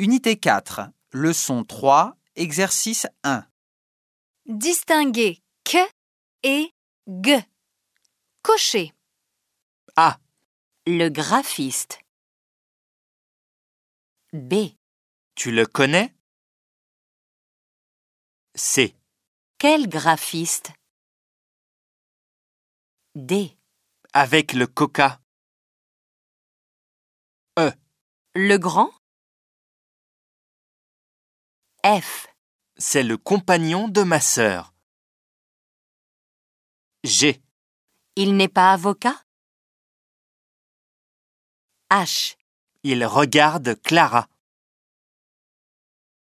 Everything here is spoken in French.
Unité 4, leçon 3, exercice 1. Distinguer que et g. Cocher. A. Le graphiste. B. Tu le connais? C. Quel graphiste? D. Avec le coca. Le grand? F. C'est le compagnon de ma sœur. G. Il n'est pas avocat? H. Il regarde Clara.